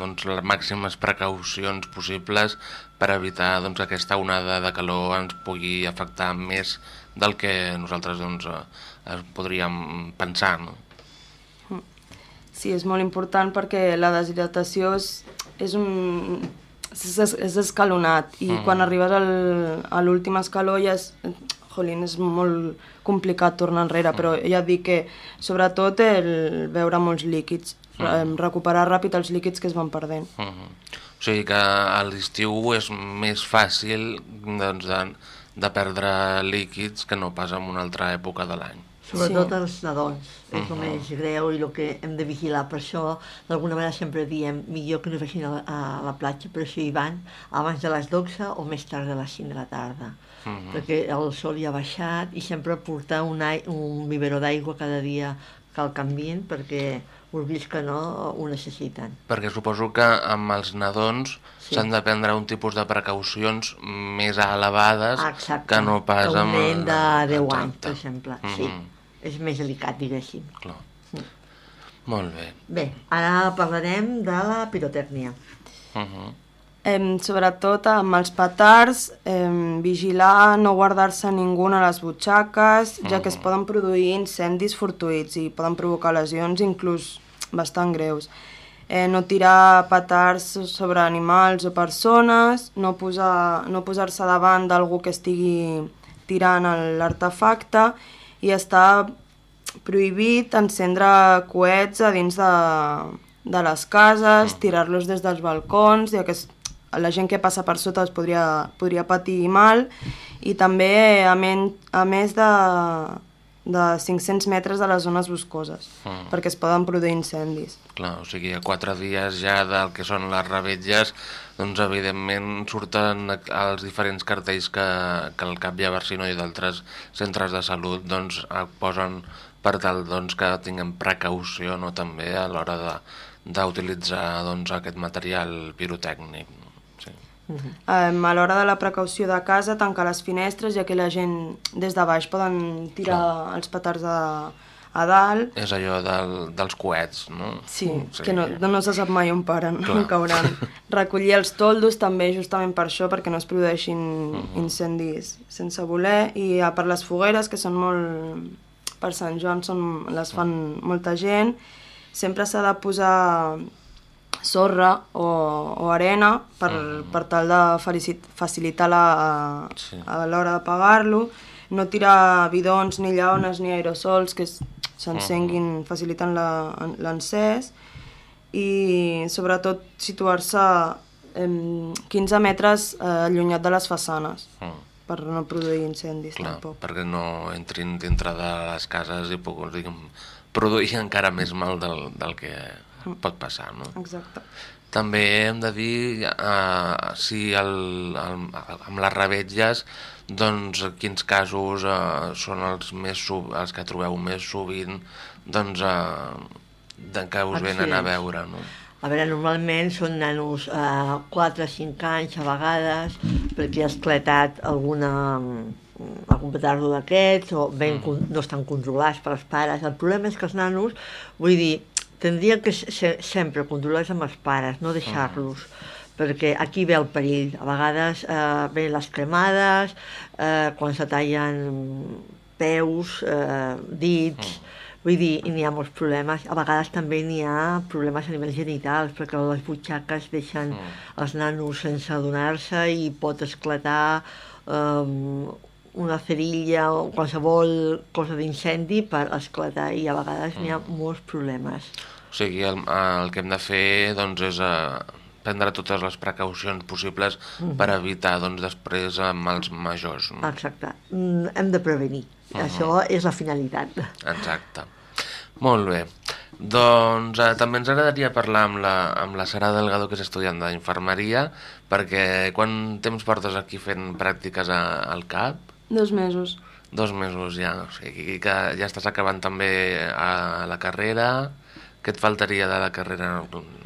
doncs, les màximes precaucions possibles per evitar doncs, que aquesta onada de calor ens pugui afectar més del que nosaltres doncs, eh, podríem pensar. No? Sí, és molt important perquè la deshidratació és, és un... És, és escalonat i Mm. quan arribes al, a l'últim escaló ja és, jolín, és molt complicat tornar enrere, però ja et dic que sobretot el beure molts líquids, mm. recuperar ràpid els líquids que es van perdent. Uh -huh. O sigui que a l'estiu és més fàcil doncs, de, de perdre líquids que no pas en una altra època de l'any. Sobretot Sí. els nadons, és el més greu i el que hem de vigilar. Per això, d'alguna manera, sempre diem millor que no vagin a la, a la platja, però si hi van abans de les 12 o més tard de les 5 de la tarda. Mhm. Perquè el sol ja ha baixat i sempre portar un, un biberó d'aigua cada dia que el canvien perquè vulguis que no ho necessiten. Perquè suposo que amb els nadons Sí. s'han de prendre un tipus de precaucions més elevades Exacte. que no pas que un nen de 10 anys, Exacte. per exemple. Sí, Mhm, és més delicat, diguéssim. Clar. Molt bé. Bé, ara parlarem de la pirotècnia. Uh -huh. Em, sobretot amb els petards, em, vigilar, no guardar-se ningú a les butxaques, ja que es poden produir incendis fortuïts i poden provocar lesions inclús bastant greus. Eh, no tirar petards sobre animals o persones, no posar- no posar-se davant d'algú que estigui tirant l'artefacte i està prohibit encendre coets a dins de, de les cases, tirar-los des dels balcons, ja que es, la gent que passa per sota es podria, podria patir mal, i també a, men, a més de, de 500 metres de les zones boscoses, Mm. perquè es poden produir incendis. Clar, o sigui, a quatre dies ja del que són les revetlles, doncs evidentment surten els diferents cartells que, que el CAP Llaversino i d'altres centres de salut doncs, eh, posen per tal doncs, que tinguem precaució no, també a l'hora de d'utilitzar doncs, aquest material pirotècnic. No? Sí. Um, a l'hora de la precaució de casa, tancar les finestres, ja que la gent des de baix poden tirar els petards a, a dalt. És allò del, dels coets, no? Sí, que no, no se sap mai on paren, Clar. on cauran. *laughs* Recollir els toldos també justament per això, perquè no es produeixin incendis sense voler, i a per les fogueres, que són molt... per Sant Joan són, les fan molta gent, sempre s'ha de posar sorra o, o arena per, per tal de felici- facilitar la, Sí. a l'hora d'apagar-lo, no tirar bidons, ni llaunes, ni aerosols que s'encenguin facilitant la- l'encès i sobretot situar-se em, 15 metres eh, allunyat de les façanes Mm. per no produir incendis Clar, tampoc. perquè no entrin dintre de les cases i puguin produir encara més mal del, del que pot passar, no? Exacte. També hem de dir eh, si el, el, amb les revetlles doncs quins casos eh, són els, més sub, els que trobeu més sovint doncs, eh, de que us venen a Accidents. veure, no? A veure, normalment són nanos eh, 4-5 anys a vegades perquè ha esclatat alguna, algun petardo d'aquests o ben, mm. no estan controlats per els pares. El problema és que els nanos, vull dir, tindrien que ser sempre controlats amb els pares, no deixar-los perquè aquí ve el perill. A vegades eh, ven les cremades, eh, quan se tallen peus, eh, dits, vull dir, n'hi ha molts problemes. A vegades també n'hi ha problemes a nivell genitals, perquè les butxaques deixen els nanos sense adonar-se i pot esclatar um, una cerilla o qualsevol cosa d'incendi per esclatar i a vegades n'hi ha molts problemes. O sigui, el, el que hem de fer doncs, és eh, prendre totes les precaucions possibles per evitar doncs, després amb els majors. No? Exacte. Mm, hem de prevenir. Això és la finalitat. Exacte. Molt bé. Doncs eh, també ens agradaria parlar amb la, amb la Sara Delgado, que és estudiant d'infermeria, perquè quan temps portes aquí fent pràctiques a, al CAP? Dos mesos. Dos mesos ja, o sigui que ja estàs acabant també a la carrera. Què et faltaria de la carrera?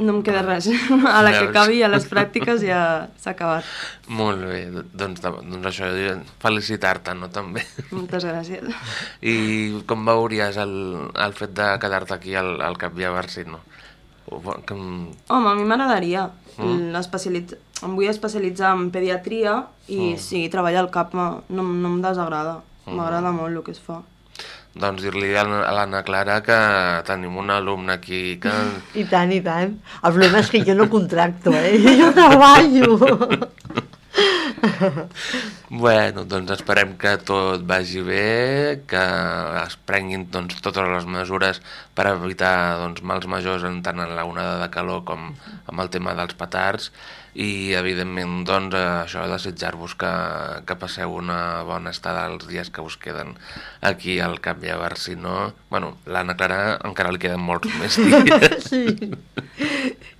No em queda res. A la que acabi a les pràctiques ja s'ha acabat. Molt bé, doncs, doncs això, felicitar-te, no, també. Moltes gràcies. I com veuries el, el fet de quedar-te aquí al, al Cap Via Barcino? O, que, Home, a mi m'agradaria. Mm. Especialitz... Em vull especialitzar en pediatria i Mm. sí, treballar al CAP no, no, no em desagrada. Mm. M'agrada molt el que es fa. Doncs dir-li a l'Anna Clara que tenim un alumne aquí que... I tant, i tant. El problema és que jo no contracto, eh? Jo treballo. *laughs* *laughs* Bueno, doncs esperem que tot vagi bé, que es prenguin doncs, totes les mesures per evitar doncs, mals majors en tant en la onada de calor com amb el tema dels petards i evidentment doncs, això desitjar-vos que, que passeu una bona estada els dies que us queden aquí al Cap Llevar, si no... Bueno, l'Anna Clara encara li queden molts *laughs* més dies. Sí.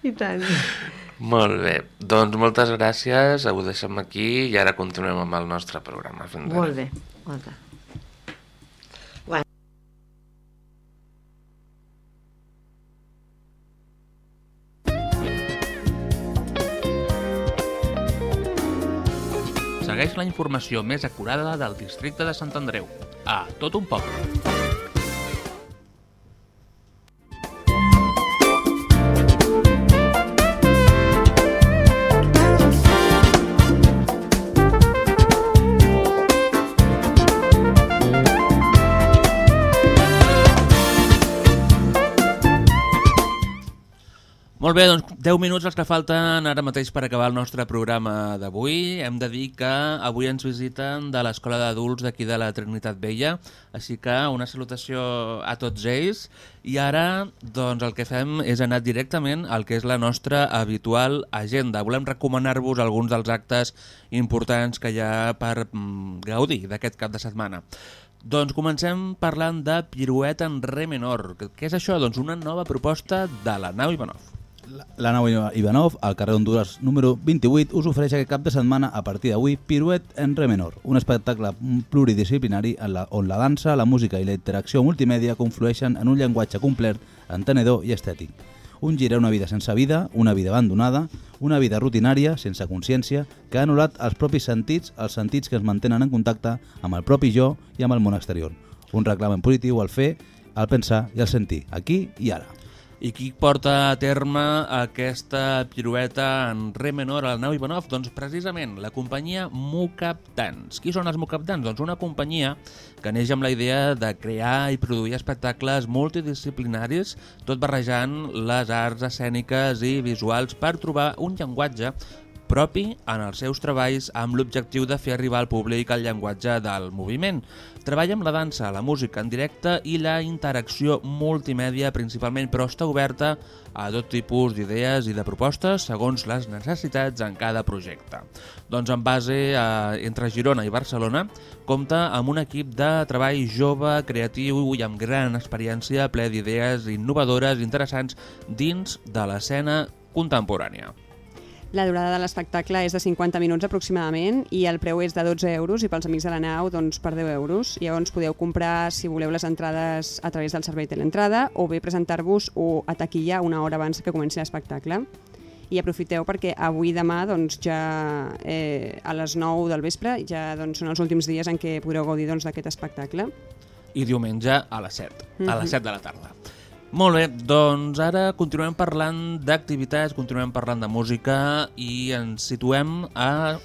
I tant. Molt bé, doncs moltes gràcies, ho deixem aquí i ara continuem amb el nostre programa. Fins ara. Molt bé. Molt bé. Segueix la informació més acurada del districte de Sant Andreu. A tot un poble. Molt bé, doncs 10 minuts els que falten ara mateix per acabar el nostre programa d'avui. Hem de dir que avui ens visiten de l'Escola d'Adults d'aquí de la Trinitat Vella, així que una salutació a tots ells. I ara doncs, el que fem és anar directament al que és la nostra habitual agenda. Volem recomanar-vos alguns dels actes importants que hi ha per mm, gaudir d'aquest cap de setmana. Doncs comencem parlant de Pirueta en Re menor. Què és això? Doncs una nova proposta de la Nau Ivanov. La nau Ivanov, al carrer Honduras número 28, us ofereix aquest cap de setmana, a partir d'avui, Piruet en Re menor, un espectacle pluridisciplinari en la, on la dansa, la música i la interacció multimèdia conflueixen en un llenguatge complet, entenedor i estètic. Un gir una vida sense vida, una vida abandonada, una vida rutinària, sense consciència, que ha anul·lat els propis sentits, els sentits que es mantenen en contacte amb el propi jo i amb el món exterior. Un reclam en positiu al fer, al pensar i al sentir, aquí i ara. I qui porta a terme aquesta pirueta en re menor a la nau Ivanov? Doncs precisament la companyia Mucaptans. Qui són els Mucaptans? Doncs una companyia que neix amb la idea de crear i produir espectacles multidisciplinaris, tot barrejant les arts escèniques i visuals per trobar un llenguatge propi en els seus treballs amb l'objectiu de fer arribar al públic el llenguatge del moviment. Treballa amb la dansa, la música en directe i la interacció multimèdia principalment, però està oberta a tot tipus d'idees i de propostes segons les necessitats en cada projecte. Doncs en base a, entre Girona i Barcelona, compta amb un equip de treball jove, creatiu i amb gran experiència, ple d'idees innovadores i interessants dins de l'escena contemporània. La durada de l'espectacle és de 50 minuts aproximadament i el preu és de 12 euros i pels amics de la nau doncs, per 10 euros. Llavors podeu comprar, si voleu, les entrades a través del servei de l'entrada o bé presentar-vos o a taquilla una hora abans que comenci l'espectacle. I aprofiteu perquè avui i demà doncs, ja eh, a les 9 del vespre ja doncs, són els últims dies en què podreu gaudir doncs, d'aquest doncs, espectacle. I diumenge a les 7, mm -hmm. a les 7 de la tarda. Molt bé, doncs ara continuem parlant d'activitats, continuem parlant de música i ens situem a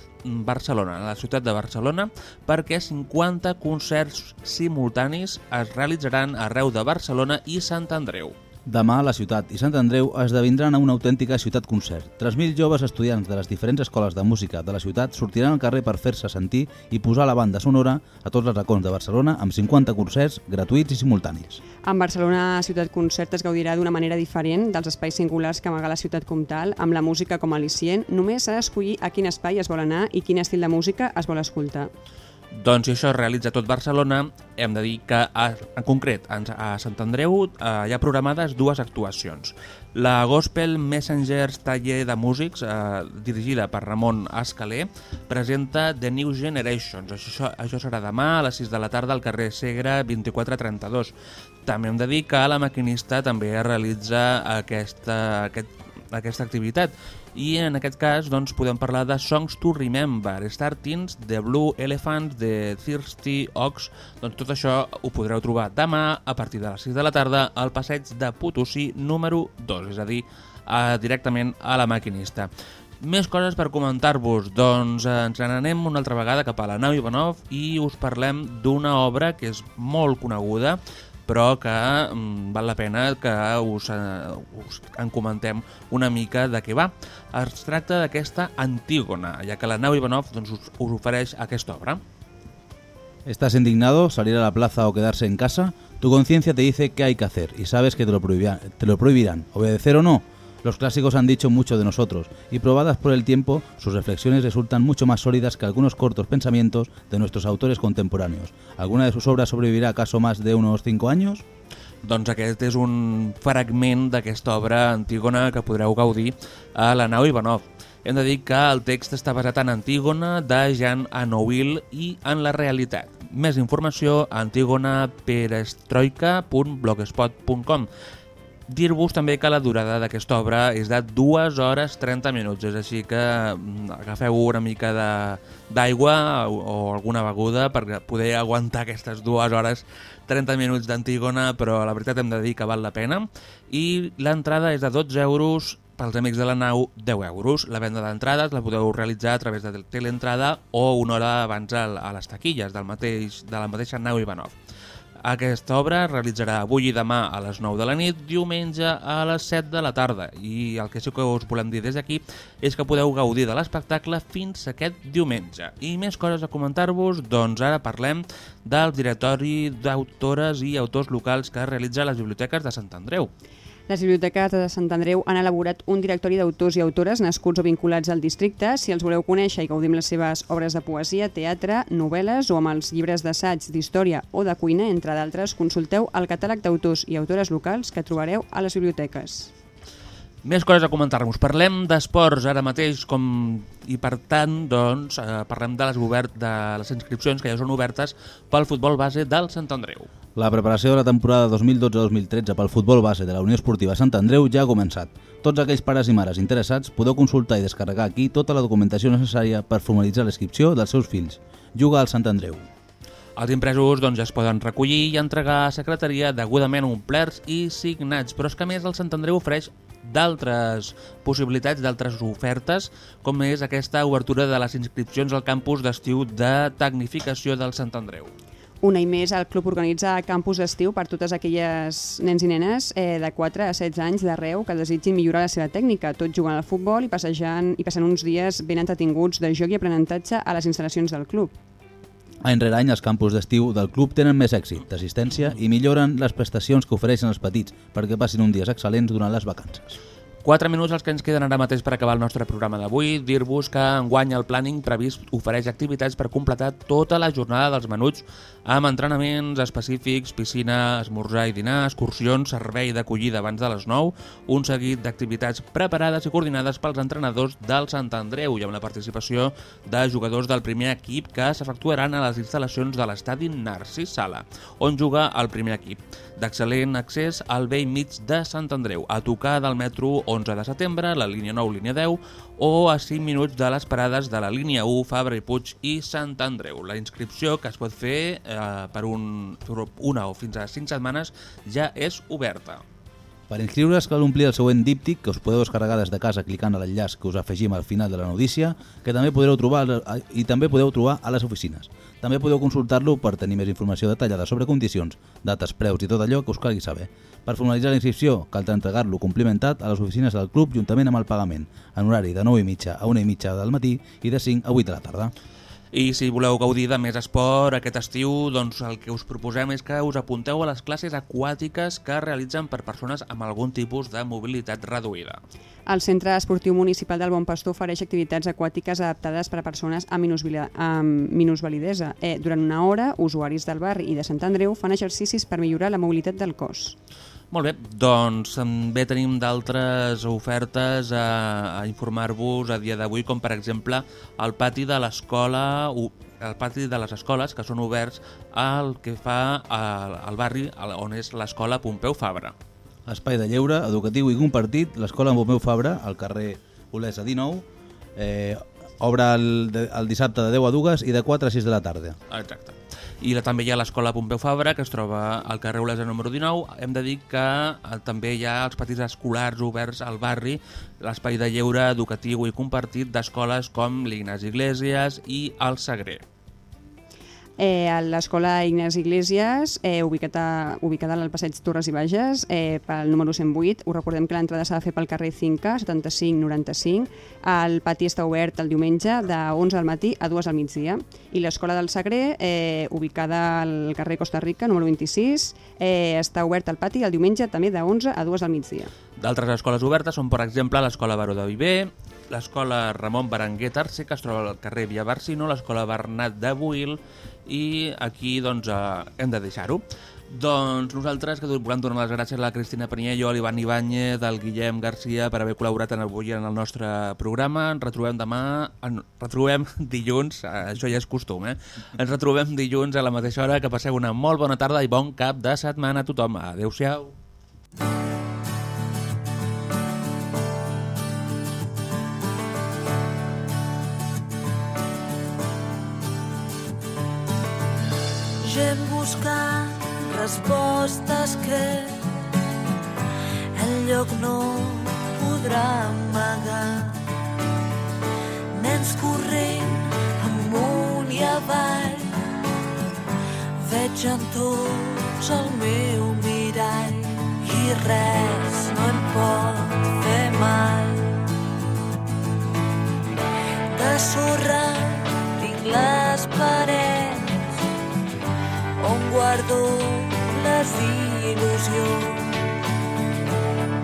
Barcelona, a la ciutat de Barcelona, perquè 50 concerts simultanis es realitzaran arreu de Barcelona i Sant Andreu. Demà la ciutat i Sant Andreu esdevindran una autèntica ciutat-concert. 3.000 joves estudiants de les diferents escoles de música de la ciutat sortiran al carrer per fer-se sentir i posar la banda sonora a tots els racons de Barcelona amb 50 concerts gratuïts i simultanis. En Barcelona Ciutat Concert es gaudirà d'una manera diferent dels espais singulars que amaga la ciutat comtal, amb la música com a al·licient. Només s'ha d'escollir a quin espai es vol anar i quin estil de música es vol escoltar. Doncs si això es realitza tot Barcelona, hem de dir que a, en concret a Sant Andreu eh, hi ha programades dues actuacions. La Gospel Messengers Taller de Músics, eh, dirigida per Ramon Escalé, presenta The New Generations. Això, això serà demà a les 6 de la tarda al carrer Segre 2432. També hem de dir que la maquinista també realitza aquesta, aquest, aquesta activitat i en aquest cas doncs, podem parlar de Songs to Remember, Startings, The Blue Elephants, The Thirsty Ox, doncs tot això ho podreu trobar demà a partir de les 6 de la tarda al passeig de Potosí número 2, és a dir, a, directament a la maquinista. Més coses per comentar-vos, doncs ens n'anem una altra vegada cap a la nau Ivanov i us parlem d'una obra que és molt coneguda, però que mm, val la pena que us, eh, us en comentem una mica de què va. Es tracta d'aquesta Antígona, ja que la nau Ivanov doncs, us, us ofereix aquesta obra. ¿Estás indignado? ¿Salir a la plaza o quedarse en casa? Tu conciencia te dice qué hay que hacer y sabes que te lo, prohibirán, te lo prohibirán. ¿Obedecer o no? Los clásicos han dicho mucho de nosotros, y probadas por el tiempo, sus reflexiones resultan mucho más sólidas que algunos cortos pensamientos de nuestros autores contemporáneos. ¿Alguna de sus obras sobrevivirá acaso más de unos cinco años? Doncs aquest és un fragment d'aquesta obra Antígona que podreu gaudir a la nau Ivanov. Hem de dir que el text està basat en Antígona de Jean Anouilh i en la realitat. Més informació a antigonaperestroika.blogspot.com Dir-vos també que la durada d'aquesta obra és de 2 hores 30 minuts, és així que mm, agafeu una mica d'aigua o, o alguna beguda per poder aguantar aquestes 2 hores 30 minuts d'Antígona, però la veritat hem de dir que val la pena. I l'entrada és de 12 euros, pels amics de la nau 10 euros. La venda d'entrades la podeu realitzar a través de teleentrada o una hora abans a les taquilles del mateix, de la mateixa nau Ivanov. Aquesta obra es realitzarà avui i demà a les 9 de la nit, diumenge a les 7 de la tarda. I el que sí que us volem dir des d'aquí és que podeu gaudir de l'espectacle fins aquest diumenge. I més coses a comentar-vos, doncs ara parlem del directori d'autores i autors locals que realitza les biblioteques de Sant Andreu. Les biblioteques de Sant Andreu han elaborat un directori d'autors i autores nascuts o vinculats al districte. Si els voleu conèixer i gaudim les seves obres de poesia, teatre, novel·les o amb els llibres d'assaig, d'història o de cuina, entre d'altres, consulteu el catàleg d'autors i autores locals que trobareu a les biblioteques. Més coses a comentar-nos. Parlem d'esports ara mateix com i per tant doncs, eh, parlem de les, obert, de les inscripcions que ja són obertes pel futbol base del Sant Andreu. La preparació de la temporada 2012-2013 pel futbol base de la Unió Esportiva Sant Andreu ja ha començat. Tots aquells pares i mares interessats podeu consultar i descarregar aquí tota la documentació necessària per formalitzar l'inscripció dels seus fills. Juga al Sant Andreu. Els impresos doncs, es poden recollir i entregar a secretaria degudament omplerts i signats, però és que més el Sant Andreu ofereix d'altres possibilitats, d'altres ofertes, com és aquesta obertura de les inscripcions al campus d'estiu de tecnificació del Sant Andreu. Un any més, el club organitza campus d'estiu per totes aquelles nens i nenes eh, de 4 a 16 anys d'arreu que desitgin millorar la seva tècnica, tot jugant al futbol i passejant i passant uns dies ben entretinguts de joc i aprenentatge a les instal·lacions del club. Any rere any, els campus d'estiu del club tenen més èxit d'assistència i milloren les prestacions que ofereixen els petits perquè passin un dies excel·lents durant les vacances. 4 minuts els que ens queden ara mateix per acabar el nostre programa d'avui. Dir-vos que enguany el planning previst ofereix activitats per completar tota la jornada dels menuts amb entrenaments específics, piscina, esmorzar i dinar, excursions, servei d'acollida abans de les 9, un seguit d'activitats preparades i coordinades pels entrenadors del Sant Andreu i amb la participació de jugadors del primer equip que s'efectuaran a les instal·lacions de l'estadi Narcís Sala, on juga el primer equip. D'excel·lent accés al vell mig de Sant Andreu, a tocar del metro 11 de setembre, la línia 9, línia 10, o a 5 minuts de les parades de la línia 1, Fabra i Puig i Sant Andreu. La inscripció que es pot fer eh, per, un, per una o fins a 5 setmanes ja és oberta. Per inscriure's cal omplir el següent díptic que us podeu descarregar des de casa clicant a l'enllaç que us afegim al final de la notícia que també podreu trobar i també podeu trobar a les oficines. També podeu consultar-lo per tenir més informació detallada sobre condicions, dates, preus i tot allò que us calgui saber. Per formalitzar la inscripció cal entregar-lo complimentat a les oficines del club juntament amb el pagament, en horari de 9 i mitja a 1 i mitja del matí i de 5 a 8 de la tarda. I si voleu gaudir de més esport aquest estiu, doncs el que us proposem és que us apunteu a les classes aquàtiques que realitzen per persones amb algun tipus de mobilitat reduïda. El Centre Esportiu Municipal del Bon Pastor ofereix activitats aquàtiques adaptades per a persones amb, amb minusvalidesa. Eh, durant una hora, usuaris del barri i de Sant Andreu fan exercicis per millorar la mobilitat del cos. Molt bé, doncs també tenim d'altres ofertes a, a informar-vos a dia d'avui, com per exemple el pati de l'escola el pati de les escoles que són oberts al que fa al, al barri on és l'escola Pompeu Fabra. Espai de lleure, educatiu i compartit, l'escola Pompeu Fabra, al carrer Olesa 19, eh, obre el, el dissabte de 10 a 2 i de 4 a 6 de la tarda. Exacte i la, també hi ha l'escola Pompeu Fabra, que es troba al carrer Olesa número 19. Hem de dir que eh, també hi ha els petits escolars oberts al barri, l'espai de lleure educatiu i compartit d'escoles com l'Ignasi Iglesias i el Sagrer eh, a l'Escola Ignasi Iglesias, eh, ubicada, ubicada al passeig Torres i Bages, eh, pel número 108. Us recordem que l'entrada s'ha de fer pel carrer Cinca, 75-95. El pati està obert el diumenge de 11 al matí a 2 al migdia. I l'Escola del Sagrer, eh, ubicada al carrer Costa Rica, número 26, eh, està obert al pati el diumenge també de 11 a 2 al migdia. D'altres escoles obertes són, per exemple, l'Escola Baró de Viver, l'escola Ramon Berenguer Tarsi, que es troba al carrer Via Barsino, l'escola Bernat de Buil, i aquí doncs, eh, hem de deixar-ho. Doncs nosaltres que volem donar les gràcies a la Cristina Paniello, a l'Ivan Ibáñez, al Guillem Garcia per haver col·laborat en avui en el nostre programa. Ens retrobem demà, en, retrobem *laughs* dilluns, eh, això ja és costum, eh? Ens retrobem dilluns a la mateixa hora, que passeu una molt bona tarda i bon cap de setmana a tothom. Adéu-siau. Hem buscat respostes que el lloc no podrà amagar. Nens corrent amunt i avall, veig en tot ets el meu mirall i res no em pot fer mal. De sorra tinc les parets on guardo la il·lusió.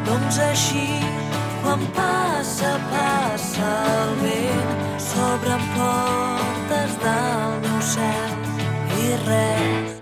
Doncs així, quan passa, passa el vent, s'obren portes del meu cel i res